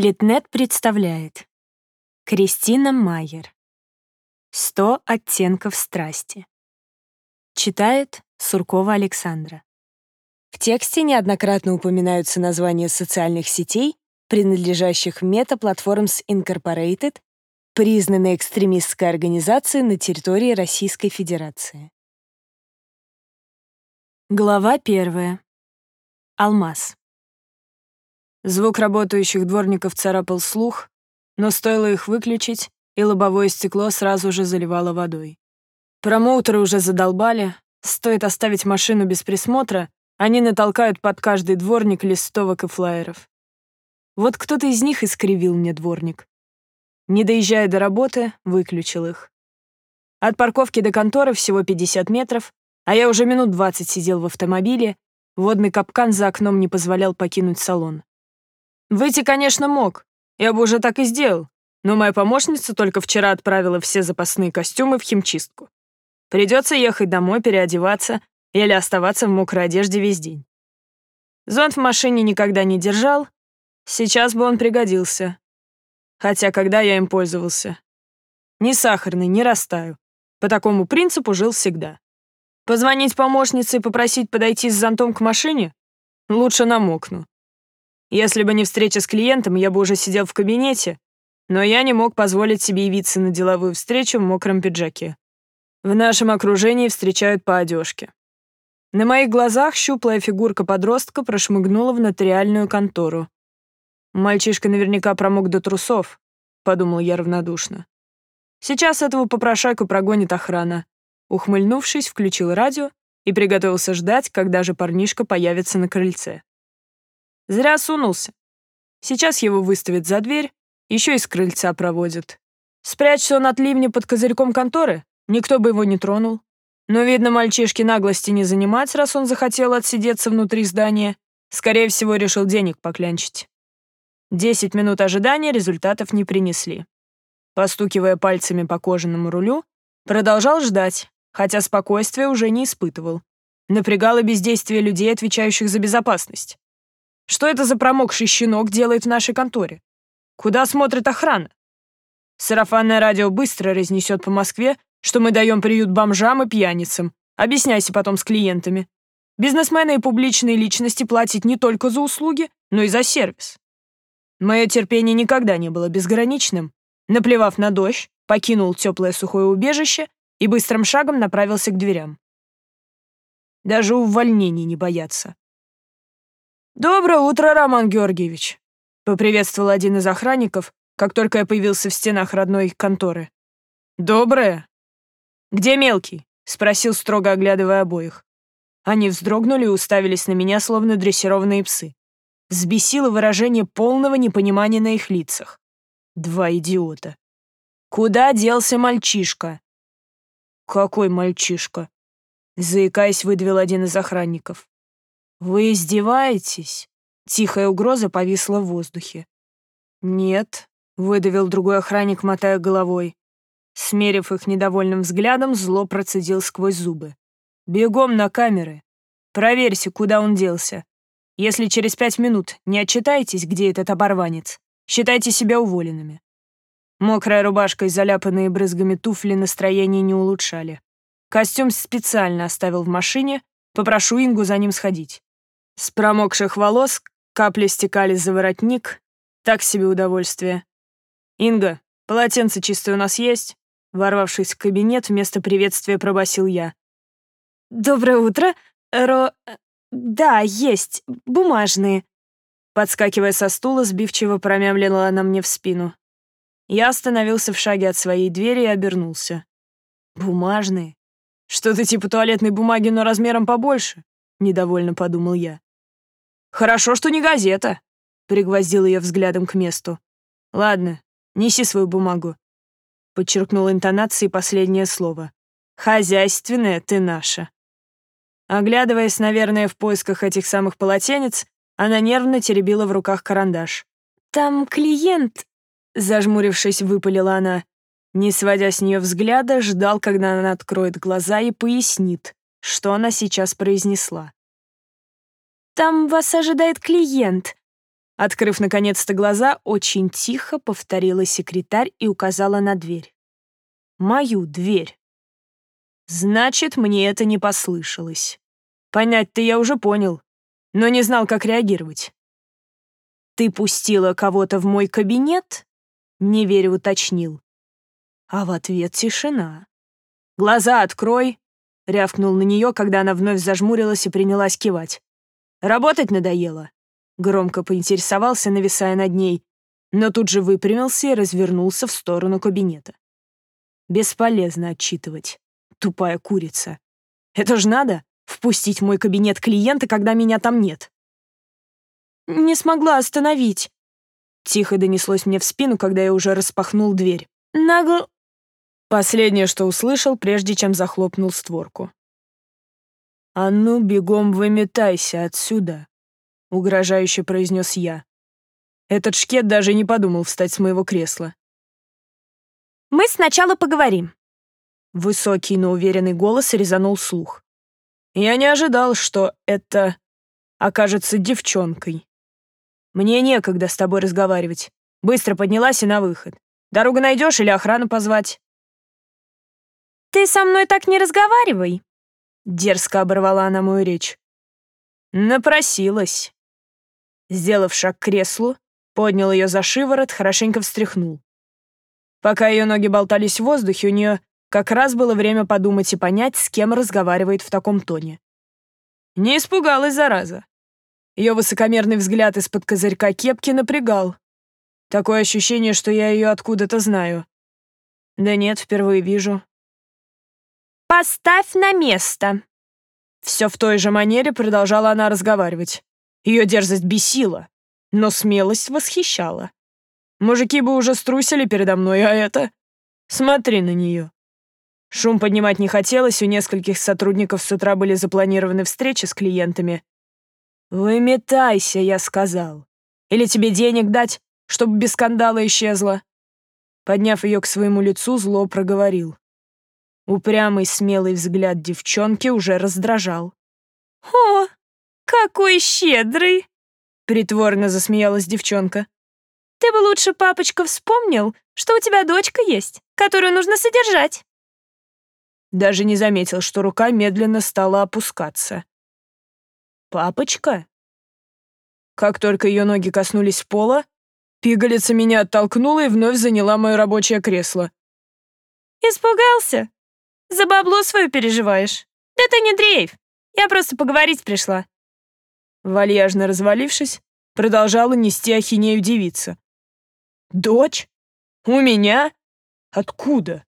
Литнет представляет Кристина Майер «Сто оттенков страсти» Читает Суркова Александра В тексте неоднократно упоминаются названия социальных сетей, принадлежащих Meta Platforms Incorporated, признанной экстремистской организацией на территории Российской Федерации. Глава первая. Алмаз. Звук работающих дворников царапал слух, но стоило их выключить, и лобовое стекло сразу же заливало водой. Промоутеры уже задолбали, стоит оставить машину без присмотра, они натолкают под каждый дворник листовок и флаеров. Вот кто-то из них искривил мне дворник. Не доезжая до работы, выключил их. От парковки до конторы всего 50 метров, а я уже минут 20 сидел в автомобиле, водный капкан за окном не позволял покинуть салон. Выйти, конечно, мог. Я бы уже так и сделал. Но моя помощница только вчера отправила все запасные костюмы в химчистку. Придется ехать домой, переодеваться или оставаться в мокрой одежде весь день. Зонт в машине никогда не держал. Сейчас бы он пригодился. Хотя когда я им пользовался? Ни сахарный, не растаю. По такому принципу жил всегда. Позвонить помощнице и попросить подойти с зонтом к машине? Лучше намокну. Если бы не встреча с клиентом, я бы уже сидел в кабинете, но я не мог позволить себе явиться на деловую встречу в мокром пиджаке. В нашем окружении встречают по одежке. На моих глазах щуплая фигурка подростка прошмыгнула в нотариальную контору. «Мальчишка наверняка промок до трусов», — подумал я равнодушно. «Сейчас этого попрошайку прогонит охрана». Ухмыльнувшись, включил радио и приготовился ждать, когда же парнишка появится на крыльце. Зря сунулся. Сейчас его выставят за дверь, еще и с крыльца проводят. Спрячься он от ливня под козырьком конторы, никто бы его не тронул. Но, видно, мальчишке наглости не занимать, раз он захотел отсидеться внутри здания. Скорее всего, решил денег поклянчить. Десять минут ожидания результатов не принесли. Постукивая пальцами по кожаному рулю, продолжал ждать, хотя спокойствия уже не испытывал. Напрягало бездействие людей, отвечающих за безопасность. Что это за промокший щенок делает в нашей конторе? Куда смотрит охрана? Сарафанное радио быстро разнесет по Москве, что мы даем приют бомжам и пьяницам. Объясняйся потом с клиентами. Бизнесмены и публичные личности платят не только за услуги, но и за сервис. Мое терпение никогда не было безграничным. Наплевав на дождь, покинул теплое сухое убежище и быстрым шагом направился к дверям. Даже увольнений не боятся. «Доброе утро, Роман Георгиевич!» — поприветствовал один из охранников, как только я появился в стенах родной конторы. «Доброе!» «Где мелкий?» — спросил, строго оглядывая обоих. Они вздрогнули и уставились на меня, словно дрессированные псы. Взбесило выражение полного непонимания на их лицах. Два идиота. «Куда делся мальчишка?» «Какой мальчишка?» Заикаясь, выдавил один из охранников. «Вы издеваетесь?» Тихая угроза повисла в воздухе. «Нет», — выдавил другой охранник, мотая головой. Смерив их недовольным взглядом, зло процедил сквозь зубы. «Бегом на камеры. Проверьте, куда он делся. Если через пять минут не отчитаетесь, где этот оборванец, считайте себя уволенными». Мокрая рубашка и заляпанные брызгами туфли настроение не улучшали. Костюм специально оставил в машине, попрошу Ингу за ним сходить. С промокших волос капли стекали за воротник. Так себе удовольствие. «Инга, полотенце чистое у нас есть?» Ворвавшись в кабинет, вместо приветствия пробасил я. «Доброе утро, Ро... Да, есть, бумажные». Подскакивая со стула, сбивчиво промямлила она мне в спину. Я остановился в шаге от своей двери и обернулся. «Бумажные? Что-то типа туалетной бумаги, но размером побольше?» — недовольно подумал я. «Хорошо, что не газета», — пригвоздил ее взглядом к месту. «Ладно, неси свою бумагу», — подчеркнул интонацией последнее слово. «Хозяйственная ты наша». Оглядываясь, наверное, в поисках этих самых полотенец, она нервно теребила в руках карандаш. «Там клиент», — зажмурившись, выпалила она. Не сводя с нее взгляда, ждал, когда она откроет глаза и пояснит, что она сейчас произнесла. Там вас ожидает клиент. Открыв наконец-то глаза, очень тихо повторила секретарь и указала на дверь. Мою дверь. Значит, мне это не послышалось. Понять-то я уже понял, но не знал, как реагировать. «Ты пустила кого-то в мой кабинет?» — неверя уточнил. А в ответ тишина. «Глаза открой!» — рявкнул на нее, когда она вновь зажмурилась и принялась кивать. «Работать надоело?» Громко поинтересовался, нависая над ней, но тут же выпрямился и развернулся в сторону кабинета. Бесполезно отчитывать. Тупая курица. Это ж надо впустить в мой кабинет клиента, когда меня там нет. Не смогла остановить. Тихо донеслось мне в спину, когда я уже распахнул дверь. Нагл... Последнее, что услышал, прежде чем захлопнул створку. «А ну, бегом выметайся отсюда», — угрожающе произнес я. Этот шкет даже не подумал встать с моего кресла. «Мы сначала поговорим». Высокий, но уверенный голос резанул слух. Я не ожидал, что это окажется девчонкой. Мне некогда с тобой разговаривать. Быстро поднялась и на выход. Дорогу найдешь или охрану позвать? «Ты со мной так не разговаривай», — дерзко оборвала она мою речь. Напросилась. Сделав шаг к креслу, поднял ее за шиворот, хорошенько встряхнул. Пока ее ноги болтались в воздухе, у нее как раз было время подумать и понять, с кем разговаривает в таком тоне. Не испугалась, зараза. Ее высокомерный взгляд из-под козырька кепки напрягал. Такое ощущение, что я ее откуда-то знаю. Да нет, впервые вижу. «Поставь на место!» Все в той же манере продолжала она разговаривать. Ее дерзость бесила, но смелость восхищала. Мужики бы уже струсили передо мной, а это... Смотри на нее. Шум поднимать не хотелось, у нескольких сотрудников с утра были запланированы встречи с клиентами. «Выметайся», — я сказал. «Или тебе денег дать, чтобы без скандала исчезла?» Подняв ее к своему лицу, зло проговорил. Упрямый смелый взгляд девчонки уже раздражал. «О, какой щедрый!» — притворно засмеялась девчонка. «Ты бы лучше, папочка, вспомнил, что у тебя дочка есть, которую нужно содержать». Даже не заметил, что рука медленно стала опускаться. «Папочка?» Как только ее ноги коснулись пола, пигалица меня оттолкнула и вновь заняла мое рабочее кресло. «Испугался?» За бабло свое переживаешь? Да ты не дрейф. Я просто поговорить пришла». Вальяжно развалившись, продолжала нести ахинею девица. «Дочь? У меня? Откуда?»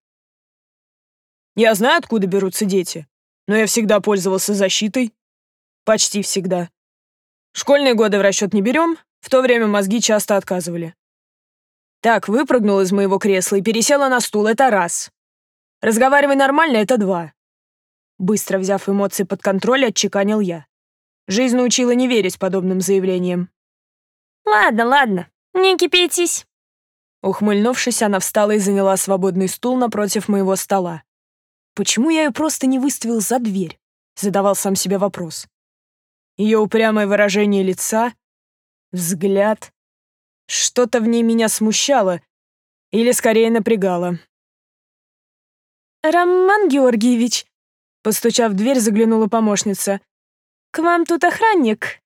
«Я знаю, откуда берутся дети, но я всегда пользовался защитой. Почти всегда. Школьные годы в расчет не берем, в то время мозги часто отказывали. Так, выпрыгнула из моего кресла и пересела на стул, это раз. Разговаривай нормально — это два. Быстро взяв эмоции под контроль, отчеканил я. Жизнь научила не верить подобным заявлениям. «Ладно, ладно, не кипятись». Ухмыльнувшись, она встала и заняла свободный стул напротив моего стола. Почему я ее просто не выставил за дверь? Задавал сам себе вопрос. Ее упрямое выражение лица, взгляд. Что-то в ней меня смущало или скорее напрягало. «Роман Георгиевич», — постучав в дверь, заглянула помощница. «К вам тут охранник».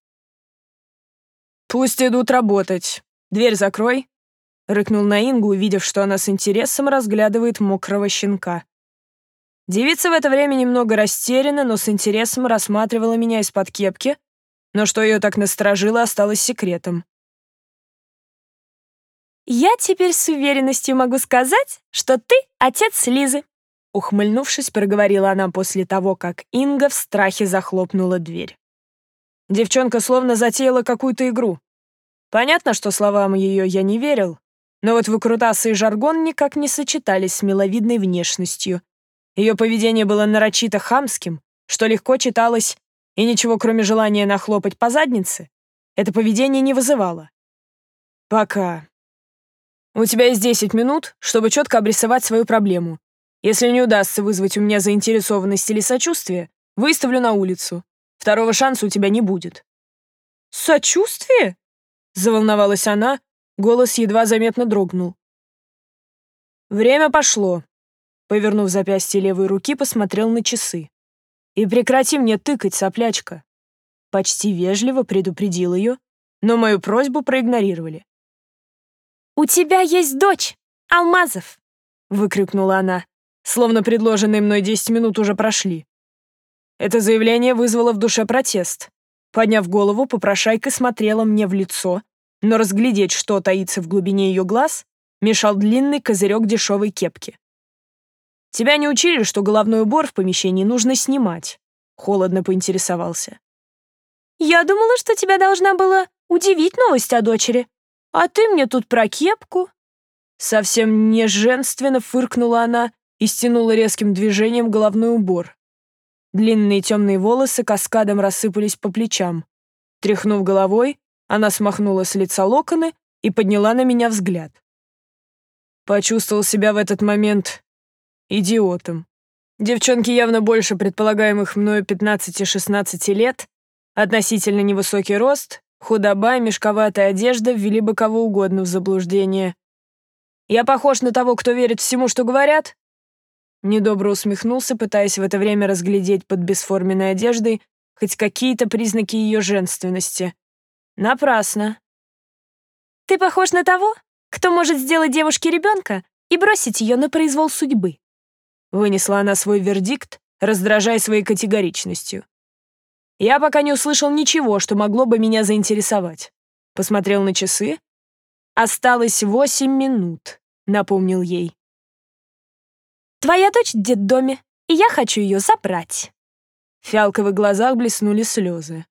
«Пусть идут работать. Дверь закрой», — рыкнул на Ингу, увидев, что она с интересом разглядывает мокрого щенка. Девица в это время немного растеряна, но с интересом рассматривала меня из-под кепки, но что ее так насторожило, осталось секретом. «Я теперь с уверенностью могу сказать, что ты отец Лизы», Ухмыльнувшись, проговорила она после того, как Инга в страхе захлопнула дверь. Девчонка словно затеяла какую-то игру. Понятно, что словам ее я не верил, но вот выкрутасы и жаргон никак не сочетались с миловидной внешностью. Ее поведение было нарочито хамским, что легко читалось, и ничего, кроме желания нахлопать по заднице, это поведение не вызывало. Пока. У тебя есть 10 минут, чтобы четко обрисовать свою проблему, если не удастся вызвать у меня заинтересованность или сочувствие, выставлю на улицу. Второго шанса у тебя не будет». «Сочувствие?» Заволновалась она, голос едва заметно дрогнул. Время пошло. Повернув запястье левой руки, посмотрел на часы. «И прекрати мне тыкать, соплячка!» Почти вежливо предупредил ее, но мою просьбу проигнорировали. «У тебя есть дочь, Алмазов!» — выкрикнула она, словно предложенные мной десять минут уже прошли. Это заявление вызвало в душе протест. Подняв голову, попрошайка смотрела мне в лицо, но разглядеть, что таится в глубине ее глаз, мешал длинный козырек дешевой кепки. «Тебя не учили, что головной убор в помещении нужно снимать?» Холодно поинтересовался. «Я думала, что тебя должна была удивить новость о дочери. А ты мне тут про кепку». Совсем не женственно фыркнула она и стянула резким движением головной убор. Длинные темные волосы каскадом рассыпались по плечам. Тряхнув головой, она смахнула с лица локоны и подняла на меня взгляд. Почувствовал себя в этот момент идиотом. Девчонки явно больше предполагаемых мною 15-16 лет, относительно невысокий рост, худоба и мешковатая одежда ввели бы кого угодно в заблуждение. Я похож на того, кто верит всему, что говорят? Недобро усмехнулся, пытаясь в это время разглядеть под бесформенной одеждой хоть какие-то признаки ее женственности. Напрасно. «Ты похож на того, кто может сделать девушке ребенка и бросить ее на произвол судьбы», вынесла она свой вердикт, раздражая своей категоричностью. Я пока не услышал ничего, что могло бы меня заинтересовать. Посмотрел на часы. Осталось восемь минут, напомнил ей. Твоя дочь в детдоме, и я хочу ее забрать». В фиалковых глазах блеснули слезы.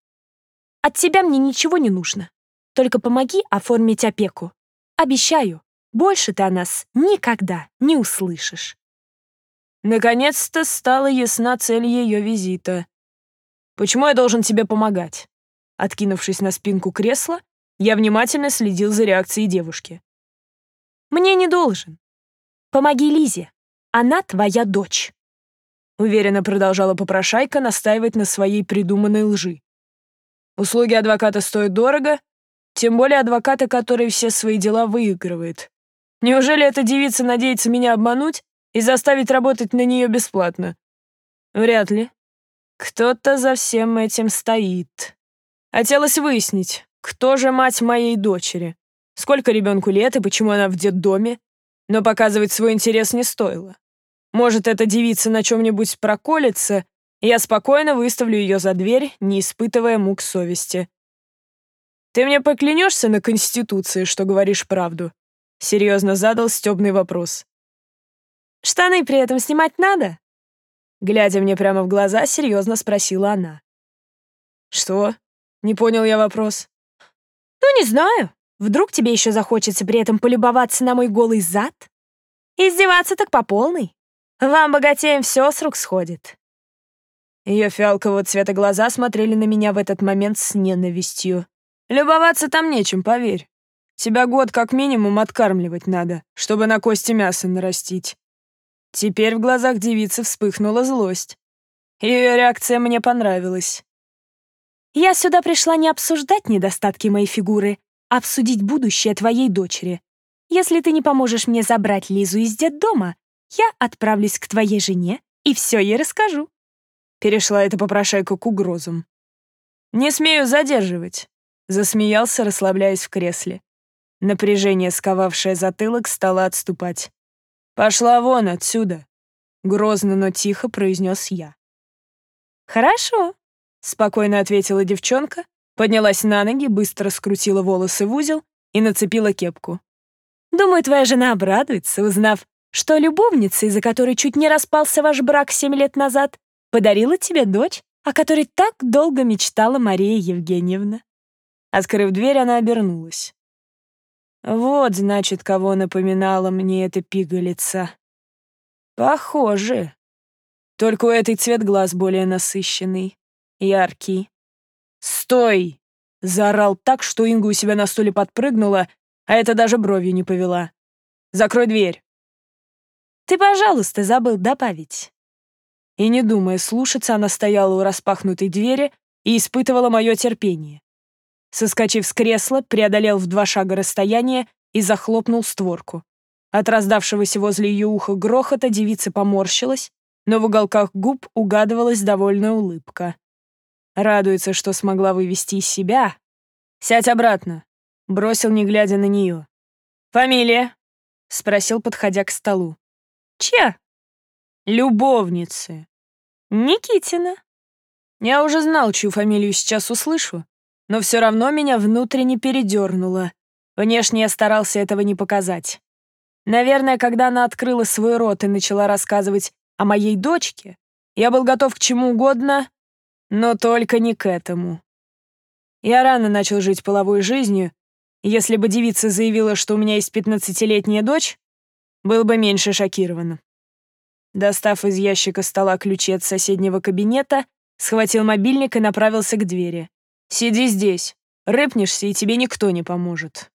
«От тебя мне ничего не нужно. Только помоги оформить опеку. Обещаю, больше ты о нас никогда не услышишь». Наконец-то стала ясна цель ее визита. «Почему я должен тебе помогать?» Откинувшись на спинку кресла, я внимательно следил за реакцией девушки. «Мне не должен. Помоги Лизе. Она твоя дочь», — уверенно продолжала попрошайка настаивать на своей придуманной лжи. «Услуги адвоката стоят дорого, тем более адвоката, который все свои дела выигрывает. Неужели эта девица надеется меня обмануть и заставить работать на нее бесплатно? Вряд ли. Кто-то за всем этим стоит. Хотелось выяснить, кто же мать моей дочери, сколько ребенку лет и почему она в детдоме, но показывать свой интерес не стоило. Может, эта девица на чем-нибудь проколется, я спокойно выставлю ее за дверь, не испытывая мук совести. «Ты мне поклянешься на Конституции, что говоришь правду?» — серьезно задал стебный вопрос. «Штаны при этом снимать надо?» Глядя мне прямо в глаза, серьезно спросила она. «Что?» — не понял я вопрос. «Ну, не знаю. Вдруг тебе еще захочется при этом полюбоваться на мой голый зад? Издеваться так по полной. Вам, богатеям, все с рук сходит». Ее фиалкового цвета глаза смотрели на меня в этот момент с ненавистью. «Любоваться там нечем, поверь. Тебя год как минимум откармливать надо, чтобы на кости мяса нарастить». Теперь в глазах девицы вспыхнула злость. Ее реакция мне понравилась. «Я сюда пришла не обсуждать недостатки моей фигуры, а обсудить будущее твоей дочери. Если ты не поможешь мне забрать Лизу из детдома, я отправлюсь к твоей жене и все ей расскажу». Перешла эта попрошайка к угрозам. «Не смею задерживать», — засмеялся, расслабляясь в кресле. Напряжение, сковавшее затылок, стало отступать. «Пошла вон отсюда», — грозно, но тихо произнес я. «Хорошо», — спокойно ответила девчонка, поднялась на ноги, быстро скрутила волосы в узел и нацепила кепку. «Думаю, твоя жена обрадуется, узнав, что любовница, из-за которой чуть не распался ваш брак семь лет назад, подарила тебе дочь, о которой так долго мечтала Мария Евгеньевна». Открыв дверь, она обернулась. Вот, значит, кого напоминала мне эта пигалица. Похоже. Только у этой цвет глаз более насыщенный, яркий. «Стой!» — заорал так, что Инга у себя на стуле подпрыгнула, а это даже бровью не повела. «Закрой дверь!» Ты, пожалуйста, забыл добавить». И не думая слушаться, она стояла у распахнутой двери и испытывала мое терпение. Соскочив с кресла, преодолел в два шага расстояние и захлопнул створку. От раздавшегося возле ее уха грохота девица поморщилась, но в уголках губ угадывалась довольная улыбка. Радуется, что смогла вывести из себя. «Сядь обратно», — бросил, не глядя на нее. «Фамилия?» — спросил, подходя к столу. «Чья?» «Любовницы». «Никитина». Я уже знал, чью фамилию сейчас услышу, но все равно меня внутренне передернуло. Внешне я старался этого не показать. Наверное, когда она открыла свой рот и начала рассказывать о моей дочке, я был готов к чему угодно, но только не к этому. Я рано начал жить половой жизнью, если бы девица заявила, что у меня есть пятнадцатилетняя дочь, был бы меньше шокирован. Достав из ящика стола ключи от соседнего кабинета, схватил мобильник и направился к двери. «Сиди здесь. Рыпнешься, и тебе никто не поможет».